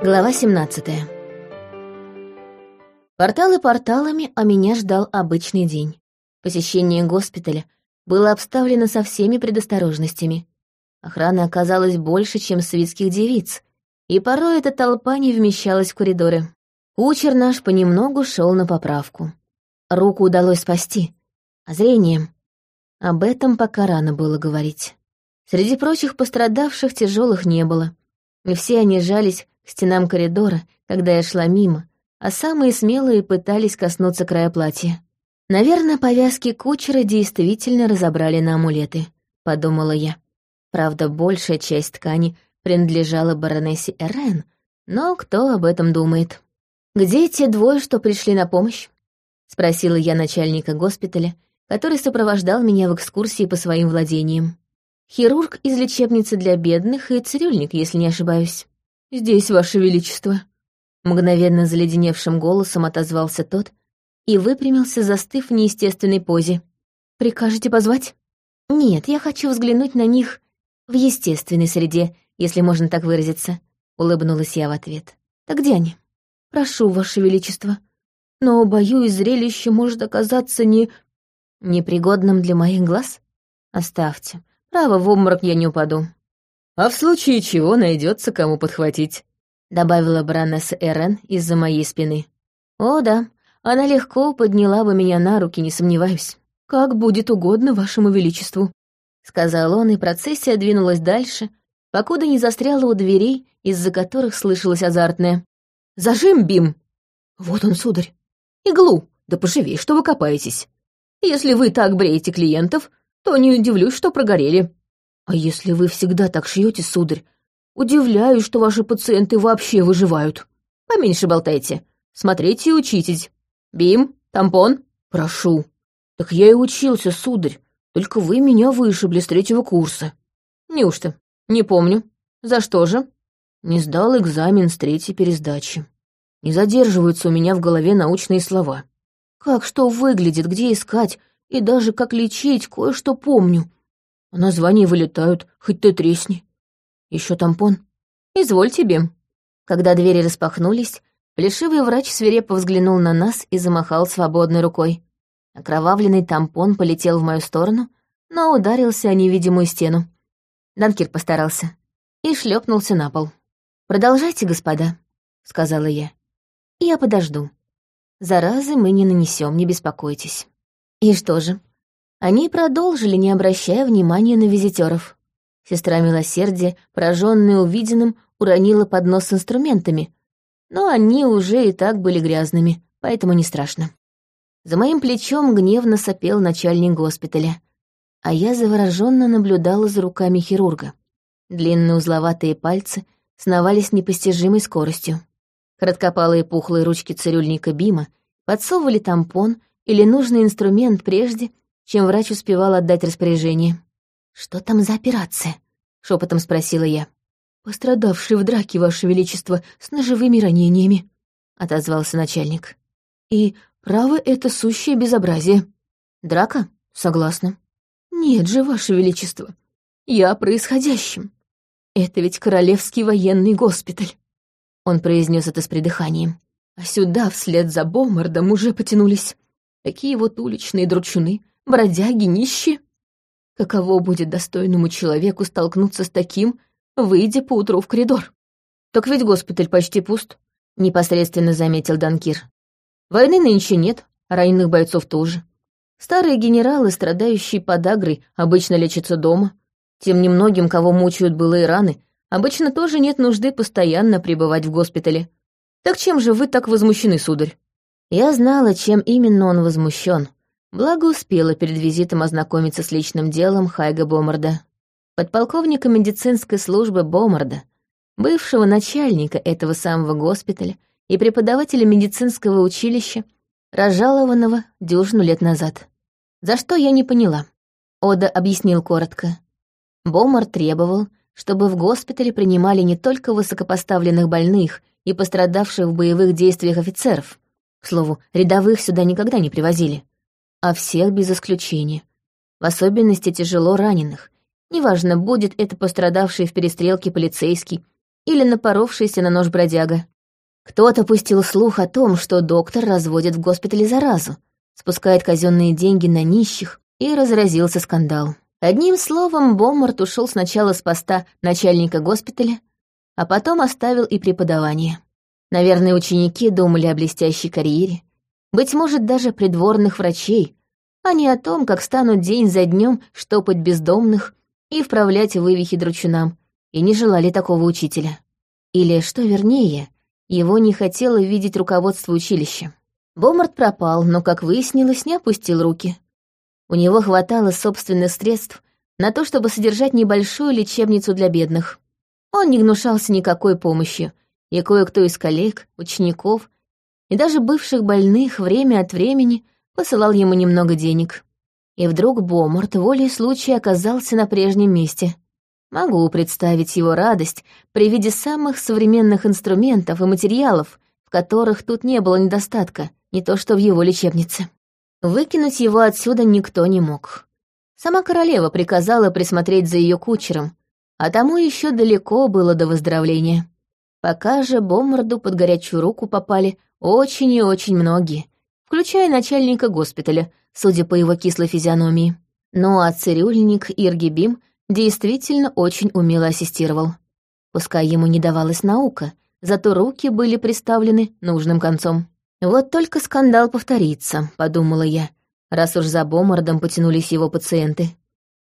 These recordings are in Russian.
Глава 17 Порталы порталами, а меня ждал обычный день. Посещение госпиталя было обставлено со всеми предосторожностями. Охрана оказалась больше, чем светских девиц, и порой эта толпа не вмещалась в коридоры. Кучер наш понемногу шел на поправку. Руку удалось спасти, а зрением... Об этом пока рано было говорить. Среди прочих пострадавших тяжелых не было, и все они жались стенам коридора, когда я шла мимо, а самые смелые пытались коснуться края платья. Наверное, повязки кучера действительно разобрали на амулеты, подумала я. Правда, большая часть ткани принадлежала баронессе Эрен, но кто об этом думает? «Где те двое, что пришли на помощь?» — спросила я начальника госпиталя, который сопровождал меня в экскурсии по своим владениям. Хирург из лечебницы для бедных и цирюльник, если не ошибаюсь. «Здесь, Ваше Величество», — мгновенно заледеневшим голосом отозвался тот и выпрямился, застыв в неестественной позе. «Прикажете позвать?» «Нет, я хочу взглянуть на них в естественной среде, если можно так выразиться», — улыбнулась я в ответ. «Так где они?» «Прошу, Ваше Величество. Но, боюсь, зрелище может оказаться не... непригодным для моих глаз. Оставьте. Право, в обморок я не упаду». «А в случае чего найдется кому подхватить», — добавила баронесса Эрен из-за моей спины. «О, да, она легко подняла бы меня на руки, не сомневаюсь. Как будет угодно вашему величеству», — сказал он, и процессия двинулась дальше, покуда не застряла у дверей, из-за которых слышалось азартное. «Зажим, Бим!» «Вот он, сударь. Иглу, да поживей, что вы копаетесь. Если вы так бреете клиентов, то не удивлюсь, что прогорели». А если вы всегда так шьете, сударь, удивляюсь, что ваши пациенты вообще выживают. Поменьше болтайте. Смотрите и учитесь. Бим, тампон, прошу. Так я и учился, сударь. Только вы меня вышибли с третьего курса. Неужто? Не помню. За что же? Не сдал экзамен с третьей пересдачи. Не задерживаются у меня в голове научные слова. Как что выглядит, где искать и даже как лечить, кое-что помню. А названия вылетают, хоть ты тресни. Еще тампон. Изволь тебе. Когда двери распахнулись, плешивый врач свирепо взглянул на нас и замахал свободной рукой. Окровавленный тампон полетел в мою сторону, но ударился о невидимую стену. Данкир постарался и шлепнулся на пол. «Продолжайте, господа», — сказала я. «Я подожду. Заразы мы не нанесем, не беспокойтесь». И что же, они продолжили, не обращая внимания на визитеров. Сестра милосердия, пораженная увиденным, уронила поднос с инструментами, но они уже и так были грязными, поэтому не страшно. За моим плечом гневно сопел начальник госпиталя, а я завороженно наблюдала за руками хирурга. Длинные узловатые пальцы сновались непостижимой скоростью. Краткопалые пухлые ручки цирюльника Бима подсовывали тампон или нужный инструмент прежде, чем врач успевал отдать распоряжение. «Что там за операция?» — шепотом спросила я. «Пострадавший в драке, Ваше Величество, с ножевыми ранениями», — отозвался начальник. «И право это сущее безобразие». «Драка? Согласна». «Нет же, Ваше Величество, я о происходящем. Это ведь Королевский военный госпиталь». Он произнес это с придыханием. А сюда вслед за Бомардом уже потянулись. Такие вот уличные дручуны, бродяги, нищие. Каково будет достойному человеку столкнуться с таким, выйдя поутру в коридор? Так ведь госпиталь почти пуст, непосредственно заметил Данкир. Войны нынче нет, а раненых бойцов тоже. Старые генералы, страдающие подагрой, обычно лечатся дома. Тем немногим, кого мучают былые раны, обычно тоже нет нужды постоянно пребывать в госпитале. Так чем же вы так возмущены, сударь? Я знала, чем именно он возмущен, Благо успела перед визитом ознакомиться с личным делом Хайга Бомарда. Подполковника медицинской службы Бомарда, бывшего начальника этого самого госпиталя и преподавателя медицинского училища, разжалованного дюжину лет назад. За что я не поняла. Ода объяснил коротко. Бомар требовал, чтобы в госпитале принимали не только высокопоставленных больных и пострадавших в боевых действиях офицеров. К слову, рядовых сюда никогда не привозили а всех без исключения. В особенности тяжело раненых. Неважно, будет это пострадавший в перестрелке полицейский или напоровшийся на нож бродяга. Кто-то пустил слух о том, что доктор разводит в госпитале заразу, спускает казенные деньги на нищих, и разразился скандал. Одним словом, Боммарт ушел сначала с поста начальника госпиталя, а потом оставил и преподавание. Наверное, ученики думали о блестящей карьере, быть может, даже придворных врачей, а не о том, как станут день за днем штопать бездомных и вправлять вывихи дручунам, и не желали такого учителя. Или, что вернее, его не хотело видеть руководство училища. Бомарт пропал, но, как выяснилось, не опустил руки. У него хватало собственных средств на то, чтобы содержать небольшую лечебницу для бедных. Он не гнушался никакой помощью, и кое-кто из коллег, учеников и даже бывших больных время от времени посылал ему немного денег. И вдруг Бомарт волей случая оказался на прежнем месте. Могу представить его радость при виде самых современных инструментов и материалов, в которых тут не было недостатка, не то что в его лечебнице. Выкинуть его отсюда никто не мог. Сама королева приказала присмотреть за ее кучером, а тому еще далеко было до выздоровления. Пока же Бомарду под горячую руку попали очень и очень многие, включая начальника госпиталя, судя по его кислой физиономии. Ну а цирюльник Иргибим действительно очень умело ассистировал. Пускай ему не давалась наука, зато руки были приставлены нужным концом. «Вот только скандал повторится», — подумала я, раз уж за Бомардом потянулись его пациенты.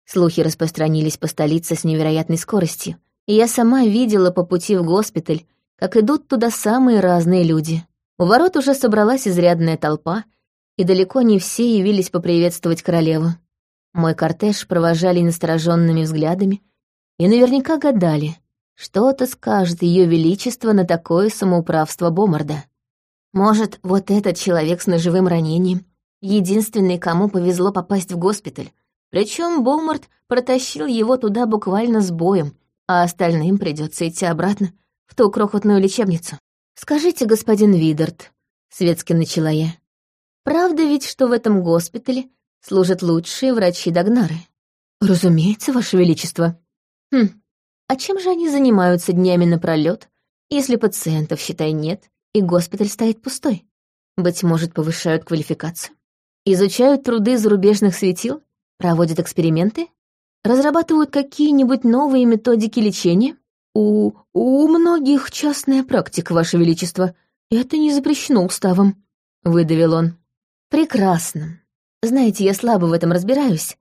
Слухи распространились по столице с невероятной скоростью, и я сама видела по пути в госпиталь, как идут туда самые разные люди. У ворот уже собралась изрядная толпа, и далеко не все явились поприветствовать королеву. Мой кортеж провожали настороженными взглядами и наверняка гадали, что-то скажет ее величество на такое самоуправство Бомарда. Может, вот этот человек с ножевым ранением, единственный, кому повезло попасть в госпиталь, причем Бомард протащил его туда буквально с боем, а остальным придется идти обратно в ту крохотную лечебницу. «Скажите, господин Видард», — светски начала я, «правда ведь, что в этом госпитале служат лучшие врачи Дагнары. Разумеется, Ваше Величество. Хм, а чем же они занимаются днями напролёт, если пациентов, считай, нет, и госпиталь стоит пустой? Быть может, повышают квалификацию? Изучают труды зарубежных светил? Проводят эксперименты? Разрабатывают какие-нибудь новые методики лечения? У... у многих частная практика, Ваше Величество. Это не запрещено уставом, — выдавил он. Прекрасно. Знаете, я слабо в этом разбираюсь,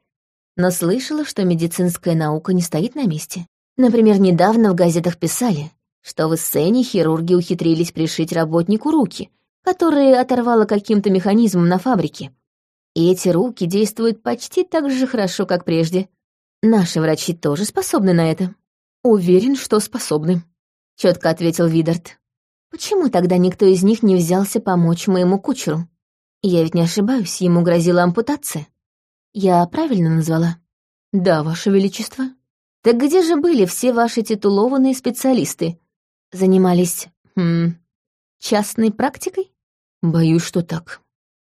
но слышала, что медицинская наука не стоит на месте. Например, недавно в газетах писали, что в сцене хирурги ухитрились пришить работнику руки, которые оторвало каким-то механизмом на фабрике. И эти руки действуют почти так же хорошо, как прежде. Наши врачи тоже способны на это. Уверен, что способны, четко ответил Видард. Почему тогда никто из них не взялся помочь моему кучеру? Я ведь не ошибаюсь, ему грозила ампутация. Я правильно назвала? Да, Ваше Величество. Так где же были все ваши титулованные специалисты? Занимались, хм, частной практикой? Боюсь, что так.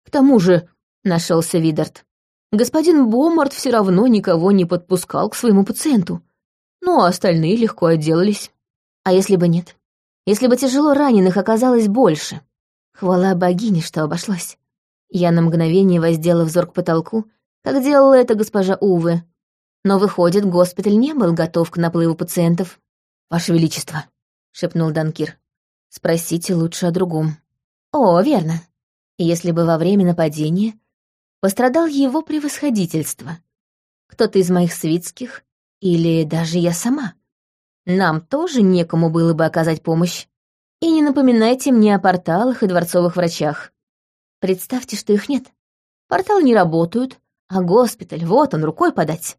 К тому же, нашелся Видард, господин Бомарт все равно никого не подпускал к своему пациенту. Ну, а остальные легко отделались. А если бы нет? Если бы тяжело раненых оказалось больше? Хвала богине, что обошлось. Я на мгновение воздела взор к потолку, как делала это госпожа Увы. Но, выходит, госпиталь не был готов к наплыву пациентов. «Ваше Величество», — шепнул Данкир, — «спросите лучше о другом». «О, верно. Если бы во время нападения пострадал его превосходительство, кто-то из моих свитских или даже я сама, нам тоже некому было бы оказать помощь. И не напоминайте мне о порталах и дворцовых врачах. Представьте, что их нет. Порталы не работают, а госпиталь, вот он, рукой подать.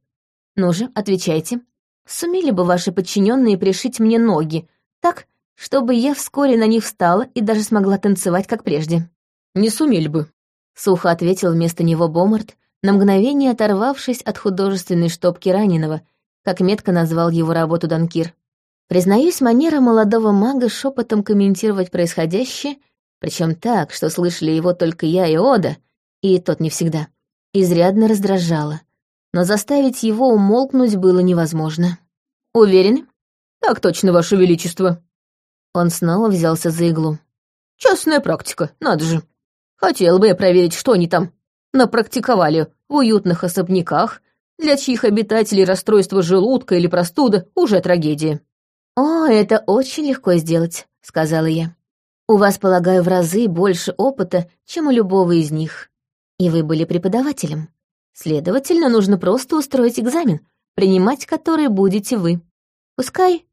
Ну же, отвечайте. Сумели бы ваши подчиненные пришить мне ноги, так, чтобы я вскоре на них встала и даже смогла танцевать, как прежде? Не сумели бы, сухо ответил вместо него Бомарт, на мгновение оторвавшись от художественной штопки раненого, как метко назвал его работу Данкир. Признаюсь, манера молодого мага шепотом комментировать происходящее причем так, что слышали его только я и Ода, и тот не всегда, изрядно раздражало. Но заставить его умолкнуть было невозможно. Уверены? «Так точно, Ваше Величество». Он снова взялся за иглу. «Частная практика, надо же. Хотел бы я проверить, что они там напрактиковали в уютных особняках, для чьих обитателей расстройство желудка или простуда уже трагедия». «О, это очень легко сделать», — сказала я. «У вас, полагаю, в разы больше опыта, чем у любого из них. И вы были преподавателем. Следовательно, нужно просто устроить экзамен, принимать который будете вы. Пускай,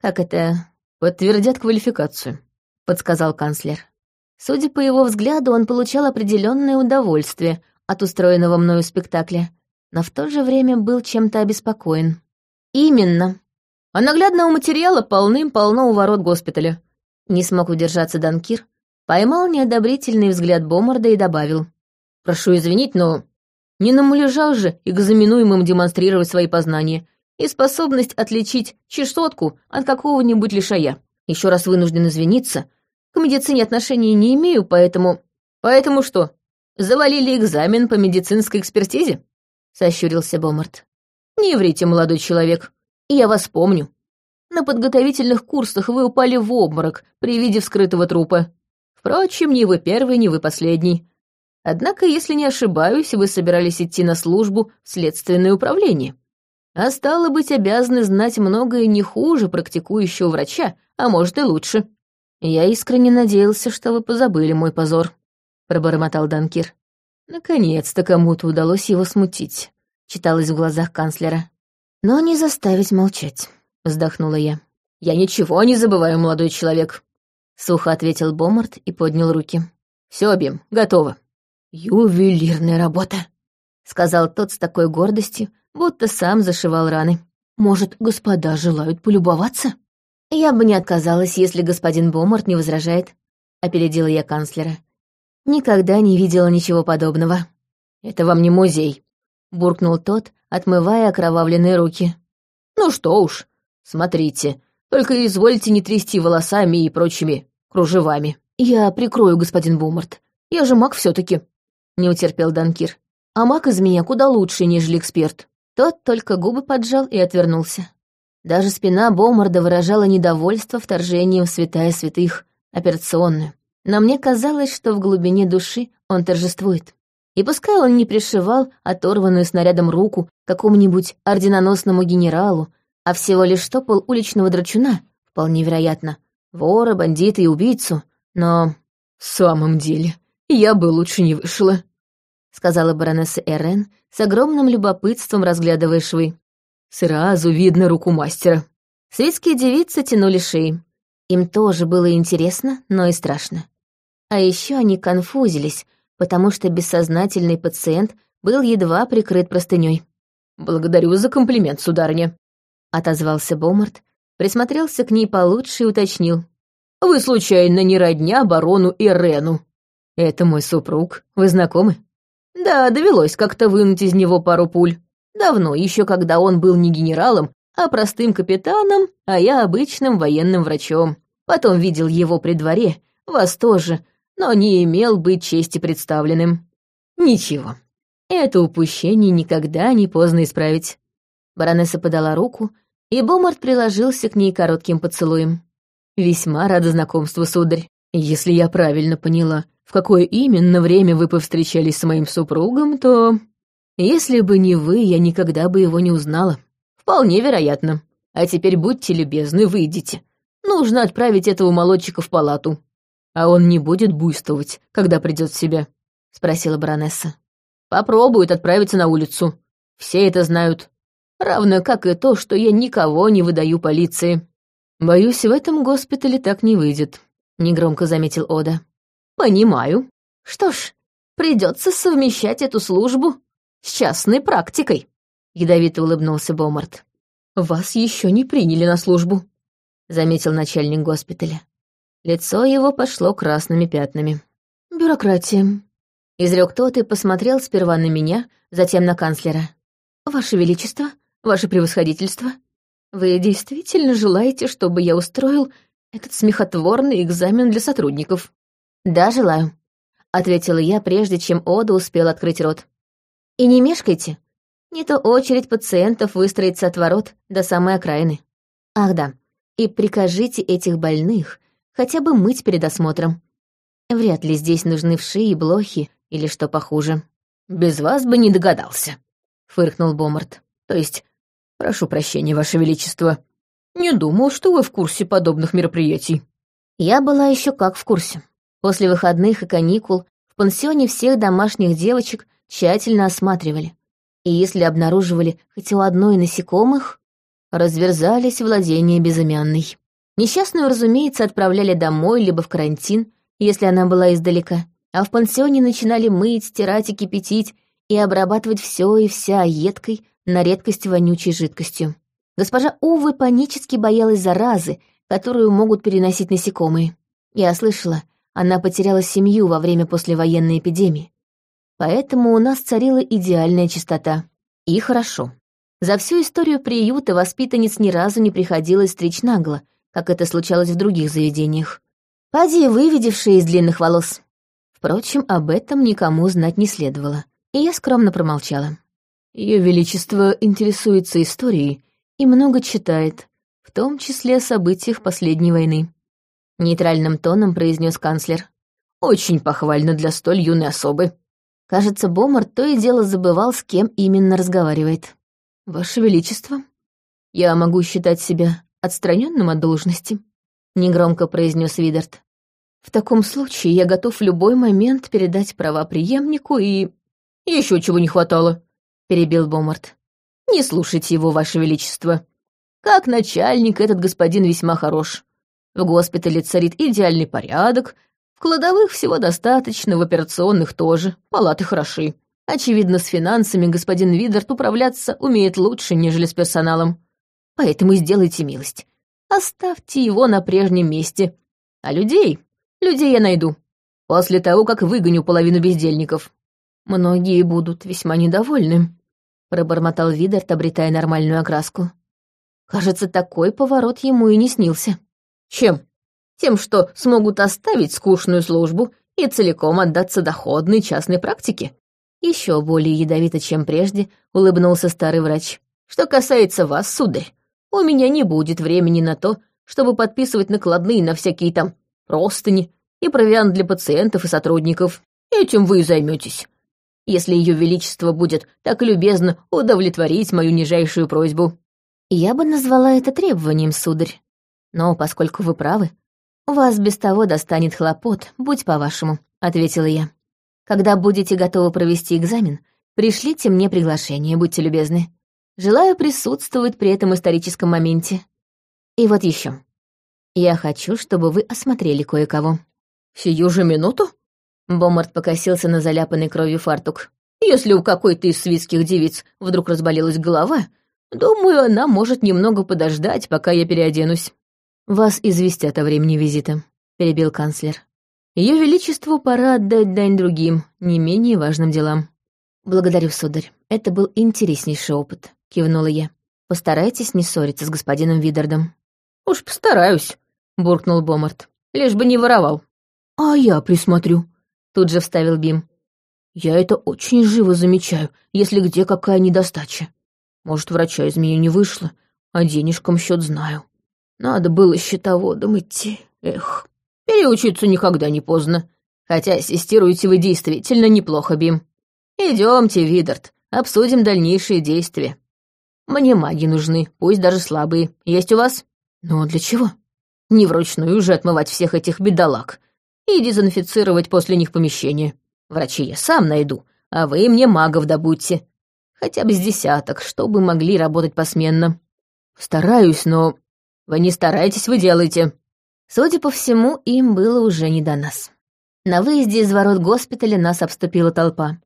как это, подтвердят квалификацию», — подсказал канцлер. Судя по его взгляду, он получал определенное удовольствие от устроенного мною спектакля, но в то же время был чем-то обеспокоен. «Именно. А наглядного материала полным-полно у ворот госпиталя». Не смог удержаться Данкир, поймал неодобрительный взгляд Бомарда и добавил. «Прошу извинить, но не на муляжах же экзаменуемым демонстрировать свои познания и способность отличить чесотку от какого-нибудь лишая. Еще раз вынужден извиниться, к медицине отношения не имею, поэтому... Поэтому что, завалили экзамен по медицинской экспертизе?» — сощурился Бомарт. «Не врите, молодой человек. Я вас помню. На подготовительных курсах вы упали в обморок при виде вскрытого трупа. Впрочем, ни вы первый, ни вы последний. Однако, если не ошибаюсь, вы собирались идти на службу в следственное управление. А стало быть, обязаны знать многое не хуже практикующего врача, а может и лучше. «Я искренне надеялся, что вы позабыли мой позор», — пробормотал Данкир. «Наконец-то кому-то удалось его смутить», — читалось в глазах канцлера. «Но не заставить молчать», — вздохнула я. «Я ничего не забываю, молодой человек», — сухо ответил Бомарт и поднял руки. «Все, Бим, готово». «Ювелирная работа», — сказал тот с такой гордостью, будто сам зашивал раны. «Может, господа желают полюбоваться?» «Я бы не отказалась, если господин Бомарт не возражает», — опередила я канцлера. «Никогда не видела ничего подобного». «Это вам не музей», — буркнул тот, отмывая окровавленные руки. «Ну что уж, смотрите, только извольте не трясти волосами и прочими кружевами». «Я прикрою, господин Бомарт. Я же маг все таки не утерпел Данкир. «А маг из меня куда лучше, нежели эксперт». Тот только губы поджал и отвернулся. Даже спина Бомарда выражала недовольство вторжением в святая святых, операционную. Но мне казалось, что в глубине души он торжествует. И пускай он не пришивал оторванную снарядом руку какому-нибудь орденоносному генералу, а всего лишь штопал уличного драчуна, вполне вероятно, вора, бандита и убийцу, но... «В самом деле, я бы лучше не вышла», — сказала баронесса Эрен, с огромным любопытством разглядывая швы. Сразу видно руку мастера. Светские девицы тянули шеи. Им тоже было интересно, но и страшно. А еще они конфузились, потому что бессознательный пациент был едва прикрыт простыней. «Благодарю за комплимент, сударыня», — отозвался Бомарт, присмотрелся к ней получше и уточнил. «Вы, случайно, не родня барону Ирену?» «Это мой супруг. Вы знакомы?» «Да, довелось как-то вынуть из него пару пуль. Давно, еще когда он был не генералом, а простым капитаном, а я обычным военным врачом. Потом видел его при дворе, вас тоже, но не имел быть чести представленным. Ничего, это упущение никогда не поздно исправить. Баронесса подала руку, и Бомарт приложился к ней коротким поцелуем. «Весьма рада знакомству, сударь. Если я правильно поняла, в какое именно время вы повстречались с моим супругом, то если бы не вы, я никогда бы его не узнала. Вполне вероятно. А теперь будьте любезны, выйдите. Нужно отправить этого молодчика в палату. А он не будет буйствовать, когда придет в себя, — спросила баронесса. Попробует отправиться на улицу. Все это знают. Равно как и то, что я никого не выдаю полиции. Боюсь, в этом госпитале так не выйдет, — негромко заметил Ода. Понимаю. Что ж, придется совмещать эту службу с частной практикой», — ядовито улыбнулся Бомарт. «Вас еще не приняли на службу», — заметил начальник госпиталя. Лицо его пошло красными пятнами. «Бюрократия», — изрек тот и посмотрел сперва на меня, затем на канцлера. «Ваше Величество, Ваше Превосходительство, вы действительно желаете, чтобы я устроил этот смехотворный экзамен для сотрудников?» «Да, желаю», — ответила я, прежде чем Ода успел открыть рот. И не мешкайте. Не то очередь пациентов выстроится от ворот до самой окраины. Ах да, и прикажите этих больных хотя бы мыть перед осмотром. Вряд ли здесь нужны вши и блохи или что похуже. «Без вас бы не догадался», — фыркнул Бомарт. «То есть, прошу прощения, Ваше Величество, не думал, что вы в курсе подобных мероприятий». Я была еще как в курсе. После выходных и каникул в пансионе всех домашних девочек тщательно осматривали. И если обнаруживали хоть у одной насекомых, разверзались владения безымянной. Несчастную, разумеется, отправляли домой либо в карантин, если она была издалека, а в пансионе начинали мыть, стирать и кипятить и обрабатывать все и вся едкой, на редкость вонючей жидкостью. Госпожа Увы панически боялась заразы, которую могут переносить насекомые. Я слышала, она потеряла семью во время послевоенной эпидемии. Поэтому у нас царила идеальная чистота. И хорошо. За всю историю приюта воспитанниц ни разу не приходилось стричь нагло, как это случалось в других заведениях. Пади, выведевшие из длинных волос. Впрочем, об этом никому знать не следовало, и я скромно промолчала. Ее Величество интересуется историей и много читает, в том числе о событиях последней войны. Нейтральным тоном произнес канцлер. Очень похвально для столь юной особы. Кажется, Бомар то и дело забывал, с кем именно разговаривает. «Ваше Величество, я могу считать себя отстраненным от должности», — негромко произнес Видард. «В таком случае я готов в любой момент передать права преемнику и...» «Еще чего не хватало», — перебил Бомарт. «Не слушайте его, Ваше Величество. Как начальник этот господин весьма хорош. В госпитале царит идеальный порядок, в кладовых всего достаточно, в операционных тоже, палаты хороши. Очевидно, с финансами господин Видард управляться умеет лучше, нежели с персоналом. Поэтому сделайте милость. Оставьте его на прежнем месте. А людей? Людей я найду. После того, как выгоню половину бездельников. Многие будут весьма недовольны, — пробормотал Видард, обретая нормальную окраску. Кажется, такой поворот ему и не снился. Чем? Тем, что смогут оставить скучную службу и целиком отдаться доходной частной практике. Еще более ядовито, чем прежде, улыбнулся старый врач. Что касается вас, сударь, у меня не будет времени на то, чтобы подписывать накладные на всякие там простыни и провиант для пациентов и сотрудников. Этим вы и займетесь. Если Ее Величество будет так любезно удовлетворить мою нижайшую просьбу. Я бы назвала это требованием, сударь. Но поскольку вы правы, «У вас без того достанет хлопот, будь по-вашему», — ответила я. «Когда будете готовы провести экзамен, пришлите мне приглашение, будьте любезны. Желаю присутствовать при этом историческом моменте. И вот еще. Я хочу, чтобы вы осмотрели кое-кого». «Сию же минуту?» Бомарт покосился на заляпанный кровью фартук. «Если у какой-то из свитских девиц вдруг разболелась голова, думаю, она может немного подождать, пока я переоденусь». «Вас известят о времени визита», — перебил канцлер. Ее Величеству пора отдать дань другим, не менее важным делам». «Благодарю, сударь. Это был интереснейший опыт», — кивнула я. «Постарайтесь не ссориться с господином Видардом». «Уж постараюсь», — буркнул Бомарт. «Лишь бы не воровал». «А я присмотрю», — тут же вставил Бим. «Я это очень живо замечаю, если где какая недостача. Может, врача из меня не вышло, а денежкам счет знаю». Надо было счетоводом идти, эх. Переучиться никогда не поздно. Хотя ассистируете вы действительно неплохо, Бим. Идемте, Видард, обсудим дальнейшие действия. Мне маги нужны, пусть даже слабые. Есть у вас? Но для чего? Не вручную же отмывать всех этих бедолаг и дезинфицировать после них помещение. Врачи я сам найду, а вы мне магов добудьте. Хотя бы с десяток, чтобы могли работать посменно. Стараюсь, но вы не старайтесь, вы делаете». Судя по всему, им было уже не до нас. На выезде из ворот госпиталя нас обступила толпа.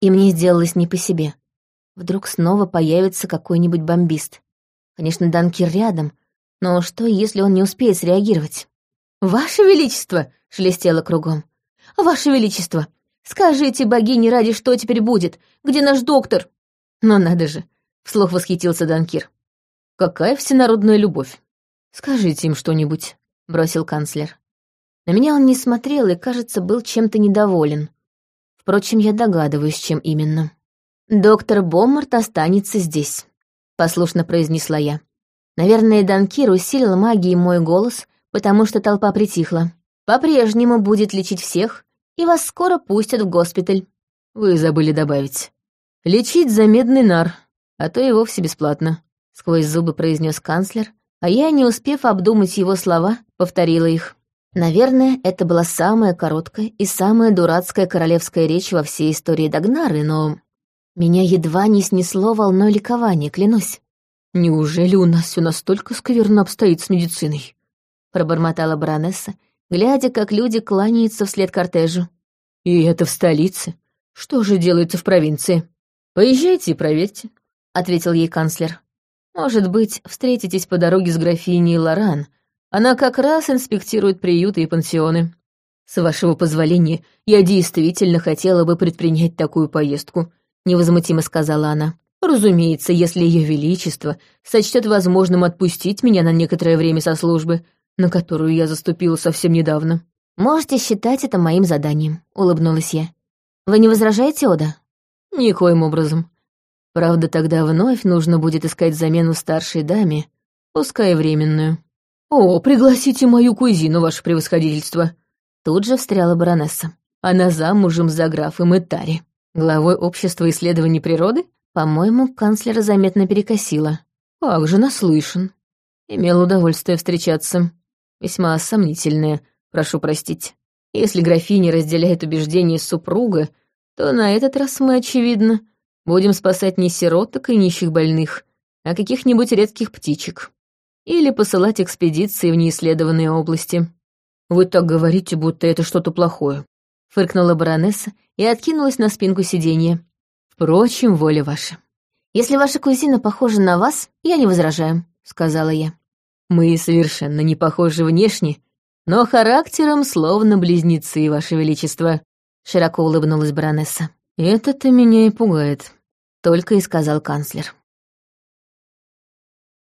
И мне сделалось не по себе. Вдруг снова появится какой-нибудь бомбист. Конечно, Данкир рядом, но что, если он не успеет среагировать? «Ваше Величество!» — шелестело кругом. «Ваше Величество! Скажите богине ради, что теперь будет? Где наш доктор?» «Но надо же!» — вслух восхитился Данкир. «Какая всенародная любовь! «Скажите им что-нибудь», — бросил канцлер. На меня он не смотрел и, кажется, был чем-то недоволен. Впрочем, я догадываюсь, чем именно. «Доктор Боммарт останется здесь», — послушно произнесла я. Наверное, Данкир усилил магией мой голос, потому что толпа притихла. По-прежнему будет лечить всех, и вас скоро пустят в госпиталь. Вы забыли добавить. Лечить за медный нар, а то и вовсе бесплатно. Сквозь зубы произнес канцлер, а я, не успев обдумать его слова, повторила их. Наверное, это была самая короткая и самая дурацкая королевская речь во всей истории Дагнары, но меня едва не снесло волной ликования, клянусь. «Неужели у нас все настолько скверно обстоит с медициной?» — пробормотала баронесса, глядя, как люди кланяются вслед кортежу. «И это в столице. Что же делается в провинции? Поезжайте и проверьте», — ответил ей канцлер. «Может быть, встретитесь по дороге с графиней Лоран. Она как раз инспектирует приюты и пансионы. С вашего позволения, я действительно хотела бы предпринять такую поездку», невозмутимо сказала она. «Разумеется, если Ее Величество сочтет возможным отпустить меня на некоторое время со службы, на которую я заступила совсем недавно». «Можете считать это моим заданием», — улыбнулась я. «Вы не возражаете, Ода?» «Никоим образом. Правда, тогда вновь нужно будет искать замену старшей даме, пускай временную». «О, пригласите мою кузину, ваше превосходительство!» Тут же встряла баронесса. Она замужем за графом Этари главой общества исследований природы? По-моему, канцлера заметно перекосила. Как же наслышан. Имел удовольствие встречаться. Весьма сомнительное, прошу простить. Если графиня разделяет убеждения супруга, то на этот раз мы, очевидно, будем спасать не сироток и нищих больных, а каких-нибудь редких птичек. Или посылать экспедиции в неисследованные области. Вы так говорите, будто это что-то плохое фыркнула баронесса и откинулась на спинку сиденья. «Впрочем, воля ваша». «Если ваша кузина похожа на вас, я не возражаю», — сказала я. «Мы совершенно не похожи внешне, но характером словно близнецы, ваше величество», — широко улыбнулась баронесса. «Это-то меня и пугает», — только и сказал канцлер.